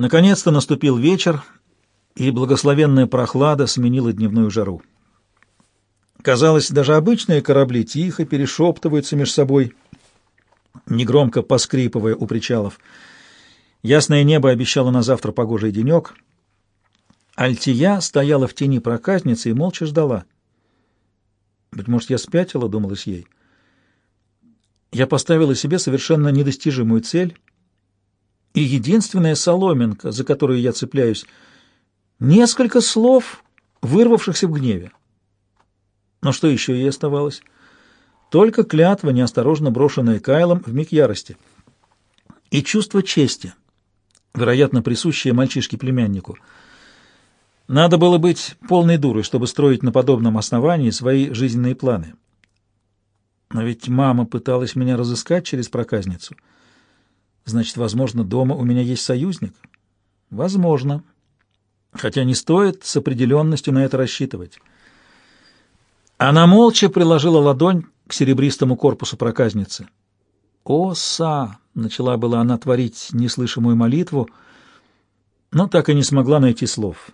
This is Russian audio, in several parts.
Наконец-то наступил вечер, и благословенная прохлада сменила дневную жару. Казалось, даже обычные корабли тихо перешептываются между собой, негромко поскрипывая у причалов. Ясное небо обещало на завтра погожий денек. Альтия стояла в тени проказницы и молча ждала. «Быть может, я спятила?» — думалось ей. Я поставила себе совершенно недостижимую цель, и единственная соломинка, за которую я цепляюсь, несколько слов, вырвавшихся в гневе. Но что еще ей оставалось? Только клятва, неосторожно брошенная Кайлом в миг ярости. И чувство чести, вероятно, присущее мальчишке-племяннику. Надо было быть полной дурой, чтобы строить на подобном основании свои жизненные планы. Но ведь мама пыталась меня разыскать через проказницу. Значит, возможно, дома у меня есть союзник? Возможно. Хотя не стоит с определенностью на это рассчитывать. Она молча приложила ладонь к серебристому корпусу проказницы. «О, Са!» — начала была она творить неслышимую молитву, но так и не смогла найти слов.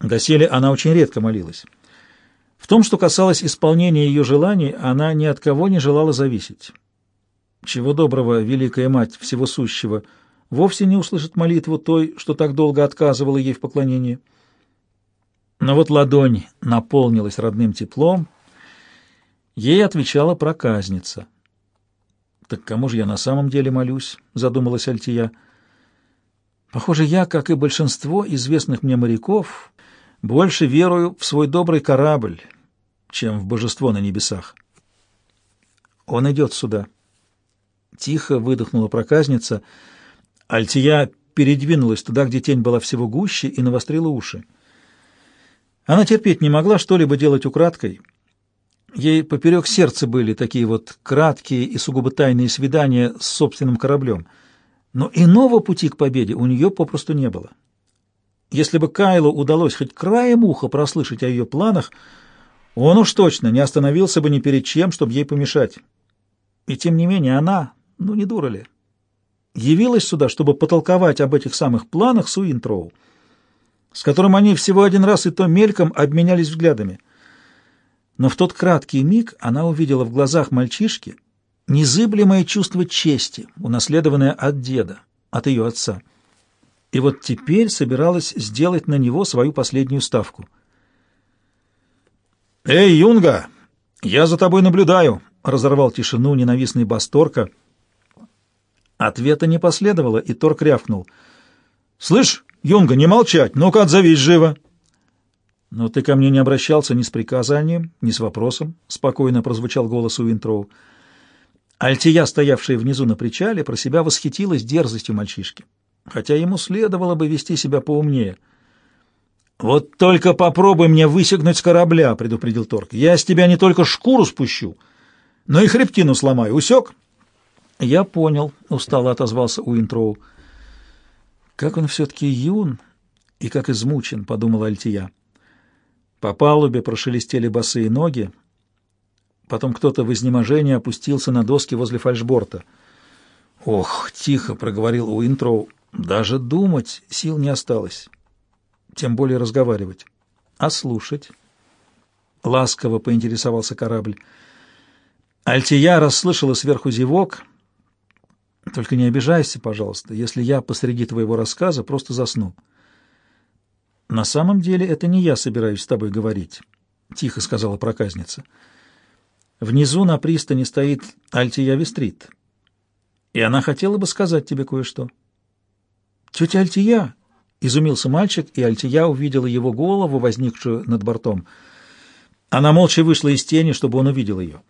Доселе она очень редко молилась. В том, что касалось исполнения ее желаний, она ни от кого не желала зависеть. Чего доброго, Великая Мать Всего Сущего вовсе не услышит молитву той, что так долго отказывала ей в поклонении. Но вот ладонь наполнилась родным теплом, ей отвечала проказница. «Так кому же я на самом деле молюсь?» — задумалась Альтия. «Похоже, я, как и большинство известных мне моряков, больше верую в свой добрый корабль, чем в божество на небесах». «Он идет сюда». Тихо выдохнула проказница. Альтия передвинулась туда, где тень была всего гуще, и навострила уши. Она терпеть не могла что-либо делать украдкой. Ей поперек сердца были такие вот краткие и сугубо тайные свидания с собственным кораблем. Но иного пути к победе у нее попросту не было. Если бы Кайлу удалось хоть краем уха прослышать о ее планах, он уж точно не остановился бы ни перед чем, чтобы ей помешать. И тем не менее она, ну не дура ли, явилась сюда, чтобы потолковать об этих самых планах с Уинтроу с которым они всего один раз и то мельком обменялись взглядами. Но в тот краткий миг она увидела в глазах мальчишки незыблемое чувство чести, унаследованное от деда, от ее отца. И вот теперь собиралась сделать на него свою последнюю ставку. «Эй, Юнга, я за тобой наблюдаю!» — разорвал тишину ненавистный Басторка. Ответа не последовало, и Торк рявкнул. «Слышь, Юнга, не молчать! Ну-ка, отзовись живо!» «Но ты ко мне не обращался ни с приказанием, ни с вопросом», — спокойно прозвучал голос Уинтроу. Альтия, стоявшая внизу на причале, про себя восхитилась дерзостью мальчишки, хотя ему следовало бы вести себя поумнее. «Вот только попробуй мне высягнуть с корабля», — предупредил Торг. «Я с тебя не только шкуру спущу, но и хребтину сломаю. Усек?» «Я понял», — устало отозвался Уинтроу. Как он все-таки юн и как измучен, — подумала Альтия. По палубе прошелестели босые ноги. Потом кто-то в изнеможении опустился на доски возле фальшборта. «Ох!» — тихо проговорил Уинтроу. «Даже думать сил не осталось. Тем более разговаривать. А слушать?» Ласково поинтересовался корабль. Альтия расслышала сверху зевок — только не обижайся, пожалуйста, если я посреди твоего рассказа просто засну. На самом деле это не я собираюсь с тобой говорить, тихо сказала проказница. Внизу на пристани стоит Альтия Вестрит, и она хотела бы сказать тебе кое-что. Тетя Альтия, изумился мальчик, и Альтия увидела его голову, возникшую над бортом. Она молча вышла из тени, чтобы он увидел ее.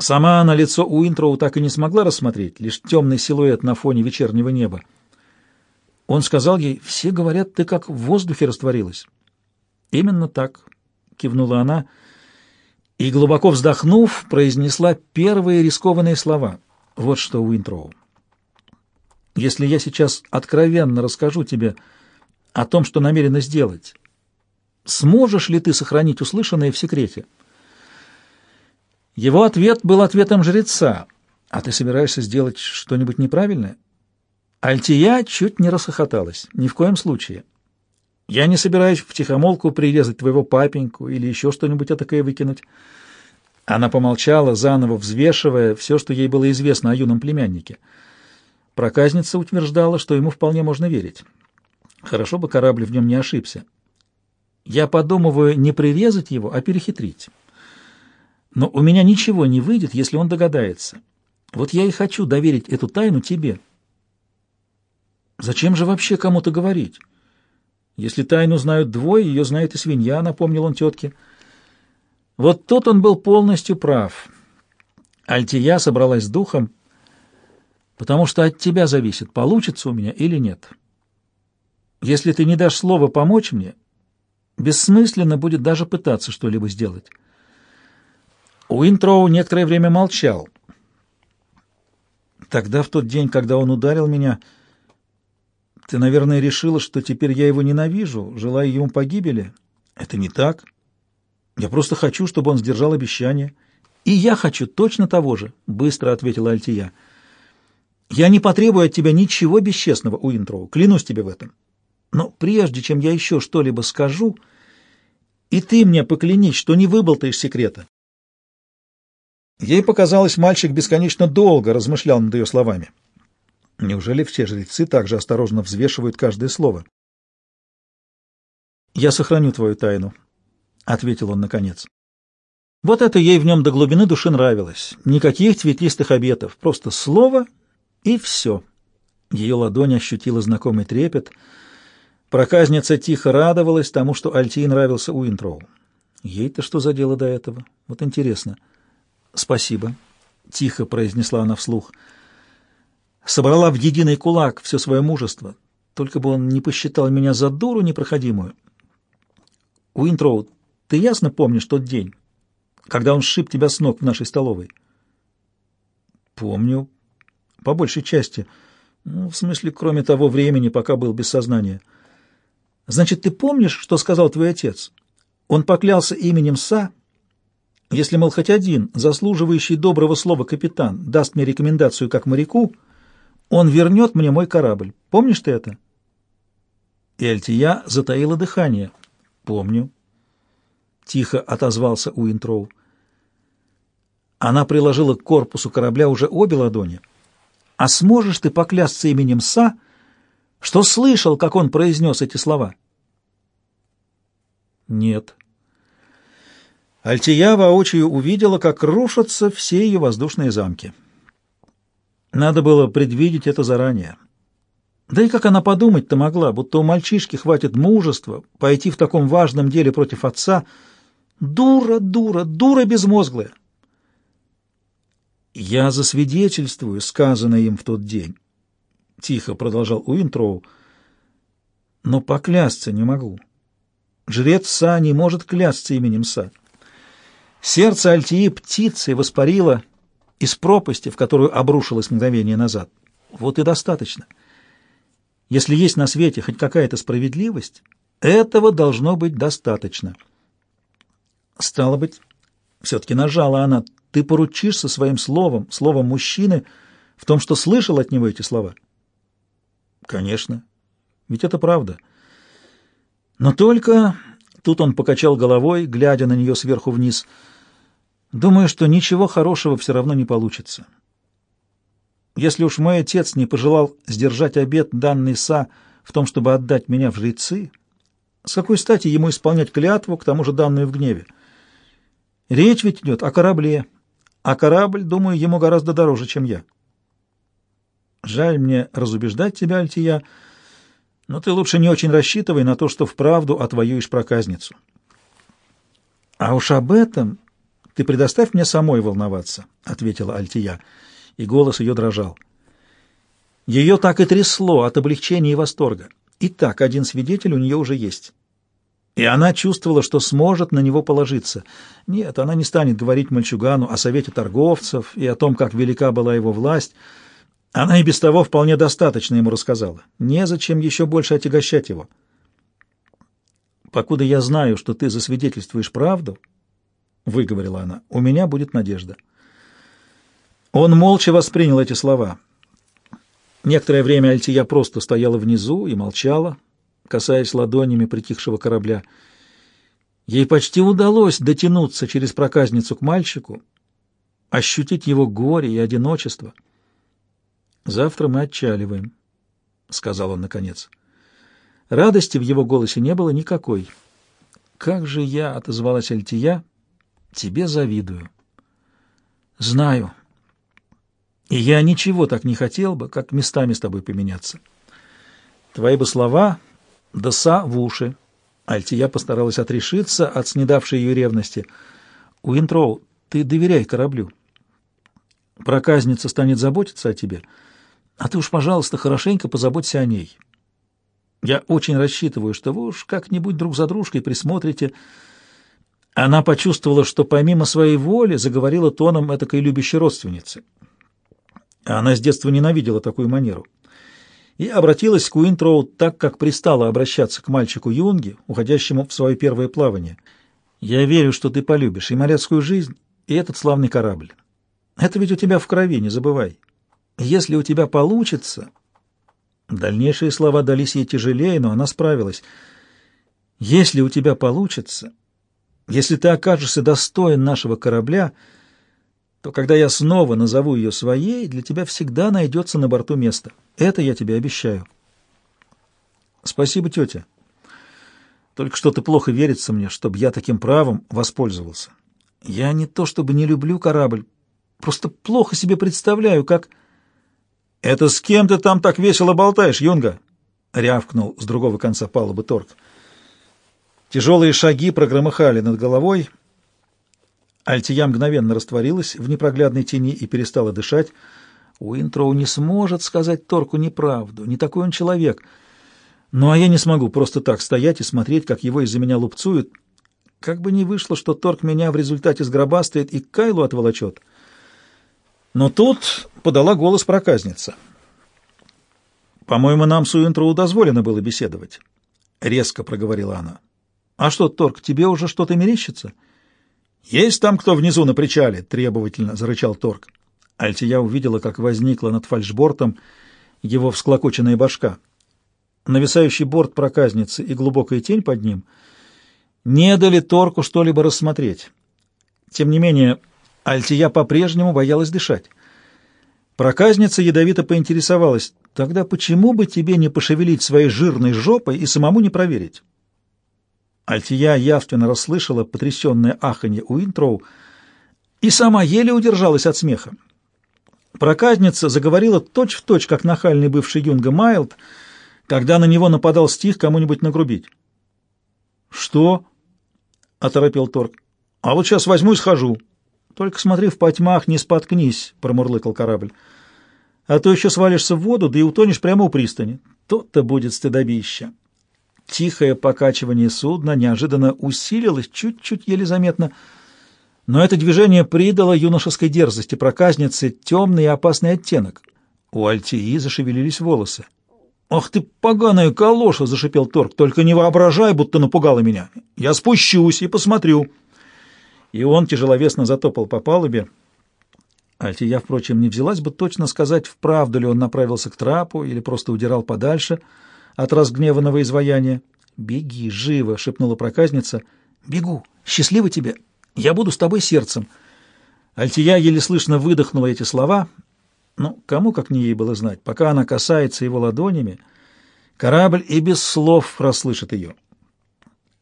Сама она лицо Уинтроу так и не смогла рассмотреть, лишь темный силуэт на фоне вечернего неба. Он сказал ей, «Все говорят, ты как в воздухе растворилась». «Именно так», — кивнула она, и, глубоко вздохнув, произнесла первые рискованные слова. «Вот что, Уинтроу, если я сейчас откровенно расскажу тебе о том, что намерена сделать, сможешь ли ты сохранить услышанное в секрете?» Его ответ был ответом жреца. «А ты собираешься сделать что-нибудь неправильное?» Альтия чуть не расхохоталась. Ни в коем случае. Я не собираюсь втихомолку прирезать твоего папеньку или еще что-нибудь такое выкинуть. Она помолчала, заново взвешивая все, что ей было известно о юном племяннике. Проказница утверждала, что ему вполне можно верить. Хорошо бы корабль в нем не ошибся. Я подумываю не прирезать его, а перехитрить. Но у меня ничего не выйдет, если он догадается. Вот я и хочу доверить эту тайну тебе. Зачем же вообще кому-то говорить? Если тайну знают двое, ее знает и свинья, напомнил он тетке. Вот тут он был полностью прав. Альтия собралась с духом, потому что от тебя зависит, получится у меня или нет. Если ты не дашь слова помочь мне, бессмысленно будет даже пытаться что-либо сделать. Уинтроу некоторое время молчал. Тогда, в тот день, когда он ударил меня, ты, наверное, решила, что теперь я его ненавижу, желаю ему погибели. Это не так. Я просто хочу, чтобы он сдержал обещание. И я хочу точно того же, — быстро ответила Альтия. Я не потребую от тебя ничего бесчестного, Уинтроу, клянусь тебе в этом. Но прежде чем я еще что-либо скажу, и ты мне поклянись, что не выболтаешь секрета, Ей показалось, мальчик бесконечно долго размышлял над ее словами. Неужели все жрецы также осторожно взвешивают каждое слово? «Я сохраню твою тайну», — ответил он наконец. Вот это ей в нем до глубины души нравилось. Никаких цветистых обетов, просто слово и все. Ее ладонь ощутила знакомый трепет. Проказница тихо радовалась тому, что Альтии нравился Уинтроу. Ей-то что за дело до этого? Вот интересно. — «Спасибо», — тихо произнесла она вслух. Собрала в единый кулак все свое мужество, только бы он не посчитал меня за дуру непроходимую. Уинтроуд, ты ясно помнишь тот день, когда он сшиб тебя с ног в нашей столовой? Помню. По большей части. Ну, в смысле, кроме того времени, пока был без сознания. Значит, ты помнишь, что сказал твой отец? Он поклялся именем Са если, мол, хоть один, заслуживающий доброго слова капитан, даст мне рекомендацию как моряку, он вернет мне мой корабль. Помнишь ты это? И затаила дыхание. Помню. Тихо отозвался Уинтроу. Она приложила к корпусу корабля уже обе ладони. А сможешь ты поклясться именем Са, что слышал, как он произнес эти слова? Нет. Альтия воочию увидела, как рушатся все ее воздушные замки. Надо было предвидеть это заранее. Да и как она подумать-то могла, будто у мальчишки хватит мужества пойти в таком важном деле против отца. Дура, дура, дура безмозглая. «Я засвидетельствую сказанное им в тот день», — тихо продолжал Уинтроу, — «но поклясться не могу. Жрец Са не может клясться именем Са. Сердце Альтии птицей воспарило из пропасти, в которую обрушилось мгновение назад. Вот и достаточно. Если есть на свете хоть какая-то справедливость, этого должно быть достаточно. Стало быть, все-таки нажала она, ты поручишься своим словом, словом мужчины, в том, что слышал от него эти слова? Конечно, ведь это правда. Но только... Тут он покачал головой, глядя на нее сверху вниз — Думаю, что ничего хорошего все равно не получится. Если уж мой отец не пожелал сдержать обет, данный Са, в том, чтобы отдать меня в жрецы, с какой стати ему исполнять клятву, к тому же данную в гневе? Речь ведь идет о корабле, а корабль, думаю, ему гораздо дороже, чем я. Жаль мне разубеждать тебя, Альтия, но ты лучше не очень рассчитывай на то, что вправду отвоюешь проказницу. А уж об этом «Ты предоставь мне самой волноваться», — ответила Альтия, и голос ее дрожал. Ее так и трясло от облегчения и восторга. И так один свидетель у нее уже есть. И она чувствовала, что сможет на него положиться. Нет, она не станет говорить мальчугану о совете торговцев и о том, как велика была его власть. Она и без того вполне достаточно ему рассказала. Незачем еще больше отягощать его. «Покуда я знаю, что ты засвидетельствуешь правду», — выговорила она, — «у меня будет надежда». Он молча воспринял эти слова. Некоторое время Альтия просто стояла внизу и молчала, касаясь ладонями притихшего корабля. Ей почти удалось дотянуться через проказницу к мальчику, ощутить его горе и одиночество. «Завтра мы отчаливаем», — сказал он наконец. Радости в его голосе не было никакой. «Как же я», — отозвалась Альтия, — «тебе завидую». «Знаю. И я ничего так не хотел бы, как местами с тобой поменяться. Твои бы слова да са в уши». Альтия постаралась отрешиться от снедавшей ее ревности. «Уинтроу, ты доверяй кораблю. Проказница станет заботиться о тебе, а ты уж, пожалуйста, хорошенько позаботься о ней». Я очень рассчитываю, что вы уж как-нибудь друг за дружкой присмотрите. Она почувствовала, что помимо своей воли заговорила тоном этакой любящей родственницы. Она с детства ненавидела такую манеру. И обратилась к Уинтроу так, как пристала обращаться к мальчику Юнге, уходящему в свое первое плавание. «Я верю, что ты полюбишь и моряцкую жизнь, и этот славный корабль. Это ведь у тебя в крови, не забывай. Если у тебя получится, Дальнейшие слова дались ей тяжелее, но она справилась. «Если у тебя получится, если ты окажешься достоин нашего корабля, то когда я снова назову ее своей, для тебя всегда найдется на борту место. Это я тебе обещаю». «Спасибо, тетя. Только что-то плохо верится мне, чтобы я таким правом воспользовался. Я не то чтобы не люблю корабль, просто плохо себе представляю, как...» «Это с кем ты там так весело болтаешь, Юнга?» — рявкнул с другого конца палубы Торг. Тяжелые шаги прогромыхали над головой. Альтия мгновенно растворилась в непроглядной тени и перестала дышать. Уинтроу не сможет сказать Торку неправду, не такой он человек. Ну а я не смогу просто так стоять и смотреть, как его из-за меня лупцуют. Как бы ни вышло, что Торг меня в результате сгробастает и Кайлу отволочет. Но тут подала голос проказница. «По-моему, нам с Уинтроу дозволено было беседовать», — резко проговорила она. «А что, Торг, тебе уже что-то мерещится?» «Есть там кто внизу на причале?» — требовательно зарычал Торг. Альтия увидела, как возникла над фальшбортом его всклокоченная башка. Нависающий борт проказницы и глубокая тень под ним не дали Торку что-либо рассмотреть. Тем не менее, Альтия по-прежнему боялась дышать. Проказница ядовито поинтересовалась, «Тогда почему бы тебе не пошевелить своей жирной жопой и самому не проверить?» Альтия явственно расслышала потрясенное аханье Уинтроу и сама еле удержалась от смеха. Проказница заговорила точь-в-точь, точь, как нахальный бывший юнга Майлд, когда на него нападал стих кому-нибудь нагрубить. «Что?» — оторопел Торг. «А вот сейчас возьму и схожу». Только смотри в потьмах, не споткнись, — промурлыкал корабль. А то еще свалишься в воду, да и утонешь прямо у пристани. То-то будет стыдобище. Тихое покачивание судна неожиданно усилилось, чуть-чуть еле заметно, но это движение придало юношеской дерзости проказнице темный и опасный оттенок. У Альтии зашевелились волосы. «Ах ты, поганая калоша!» — зашипел Торг. «Только не воображай, будто напугала меня. Я спущусь и посмотрю» и он тяжеловесно затопал по палубе. Альтия, впрочем, не взялась бы точно сказать, вправду ли он направился к трапу или просто удирал подальше от разгневанного изваяния. «Беги, живо!» — шепнула проказница. «Бегу! Счастливо тебе! Я буду с тобой сердцем!» Альтия еле слышно выдохнула эти слова. Ну, кому как не ей было знать, пока она касается его ладонями, корабль и без слов расслышит ее.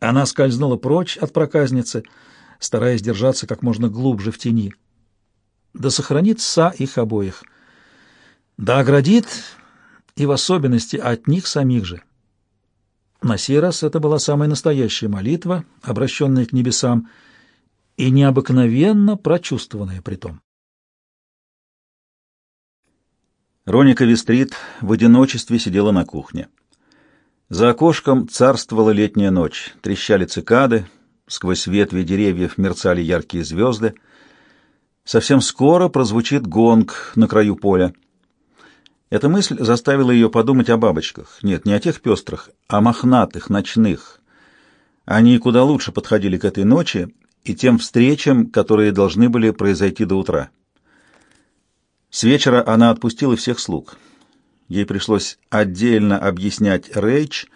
Она скользнула прочь от проказницы — стараясь держаться как можно глубже в тени. Да сохранит Са их обоих. Да оградит и в особенности от них самих же. На сей раз это была самая настоящая молитва, обращенная к небесам, и необыкновенно прочувствованная при том. Роника Вестрит в одиночестве сидела на кухне. За окошком царствовала летняя ночь, трещали цикады, Сквозь ветви деревьев мерцали яркие звезды. Совсем скоро прозвучит гонг на краю поля. Эта мысль заставила ее подумать о бабочках. Нет, не о тех пестрых, а мохнатых, ночных. Они куда лучше подходили к этой ночи и тем встречам, которые должны были произойти до утра. С вечера она отпустила всех слуг. Ей пришлось отдельно объяснять Рейч,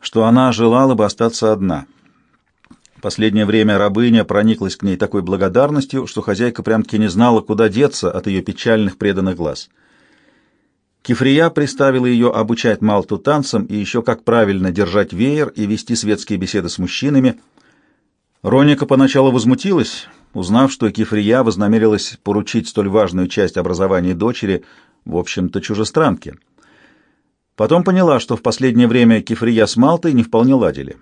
что она желала бы остаться одна. Последнее время рабыня прониклась к ней такой благодарностью, что хозяйка прям-таки не знала, куда деться от ее печальных преданных глаз. Кефрия приставила ее обучать Малту танцам и еще как правильно держать веер и вести светские беседы с мужчинами. Роника поначалу возмутилась, узнав, что Кефрия вознамерилась поручить столь важную часть образования дочери, в общем-то, чужестранке. Потом поняла, что в последнее время Кефрия с Малтой не вполне ладили.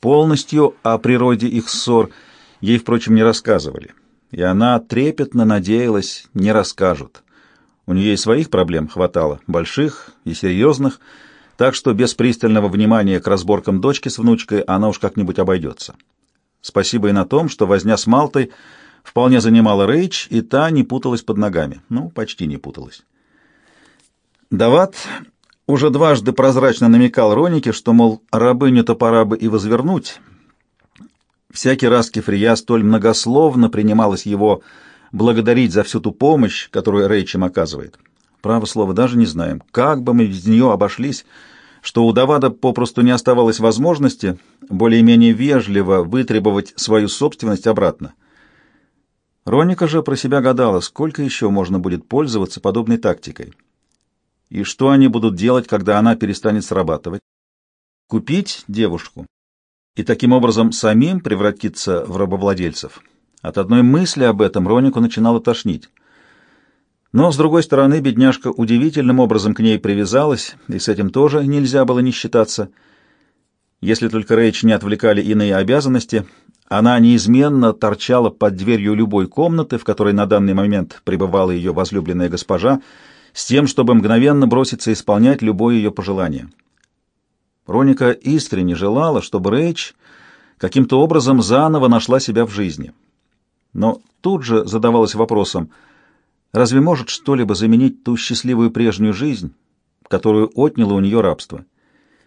Полностью о природе их ссор ей, впрочем, не рассказывали, и она трепетно надеялась, не расскажут. У нее и своих проблем хватало, больших и серьезных, так что без пристального внимания к разборкам дочки с внучкой она уж как-нибудь обойдется. Спасибо и на том, что возня с Малтой вполне занимала Рейч, и та не путалась под ногами. Ну, почти не путалась. Дават уже дважды прозрачно намекал Ронике, что, мол, рабыню-то пора бы и возвернуть. Всякий раз Кефрия столь многословно принималась его благодарить за всю ту помощь, которую Рэйч им оказывает. Право слово, даже не знаем, как бы мы без нее обошлись, что у Давада попросту не оставалось возможности более-менее вежливо вытребовать свою собственность обратно. Роника же про себя гадала, сколько еще можно будет пользоваться подобной тактикой. И что они будут делать, когда она перестанет срабатывать? Купить девушку и таким образом самим превратиться в рабовладельцев – от одной мысли об этом Ронику начинало тошнить. Но, с другой стороны, бедняжка удивительным образом к ней привязалась, и с этим тоже нельзя было не считаться. Если только Рэйч не отвлекали иные обязанности, она неизменно торчала под дверью любой комнаты, в которой на данный момент пребывала ее возлюбленная госпожа, с тем, чтобы мгновенно броситься исполнять любое ее пожелание. Роника искренне желала, чтобы Рэйч каким-то образом заново нашла себя в жизни — но тут же задавалась вопросом, разве может что-либо заменить ту счастливую прежнюю жизнь, которую отняло у нее рабство?